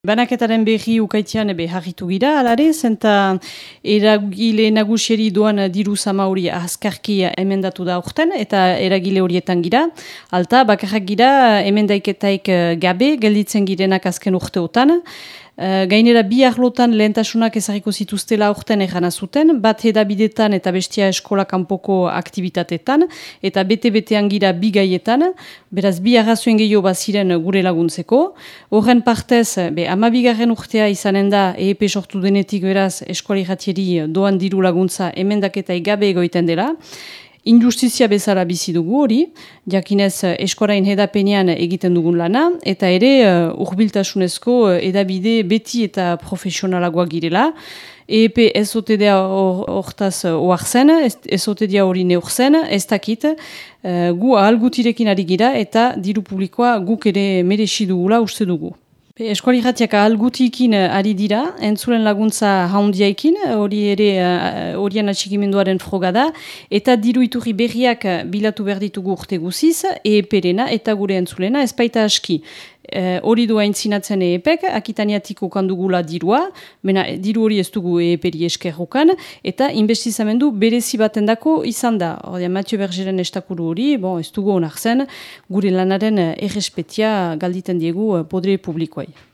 Banaketaren berri ukaitian ebe gira, alare, zenta eragile nagusieri doan diru zama hori azkarki emendatu da urten, eta eragile horietan gira. Alta, bakarrak gira emendaiketaik gabe, gelditzen girenak azken urteotan. Uh, gainera bi arlotan lehentasunak ezagiko zituztela urten egana zuten, bat edabidetan eta bestia eskola kanpoko aktivitatetan, eta bete-betean gira bi gaietan, beraz bi arrazuen gehiago baziren gure laguntzeko. Horren partez, be, amabigarren urtea izanen da, EEP sortu denetik beraz eskuali jatieri doan diru laguntza emendaketai gabe egoiten dela, Injustizia bezala bizi dugu hori, jakinez eh, eskorain hedapenean egiten dugun lana, eta ere uh, urbiltasunezko edabide beti eta profesionalagoa girela. EEP ez otedea hortaz oartzen, ez otedea hori neurzen, ez dakit, uh, gu ahal ari gira eta diru publikoa guk ere merexi dugula uste dugu. Eskuali jatiak algutikin eh, ari dira, entzuren laguntza haundiaikin, hori ere eh, horien atxikimenduaren froga da, eta diru iturri berriak bilatu behar ditugu urte guziz, EEP-rena eta gure entzulena, ez baita aski. Eh, hori du aintzinatzen EEPek, akitaniatik okandugula dirua, mena diru hori ez dugu EEPeri eskerrukan, eta investizamendu berezi baten dako izan da. Hori, Matio Bergeren estakuru hori, bon, ez dugu onar zen, gure lanaren errespetia galditen diegu podre publikoai.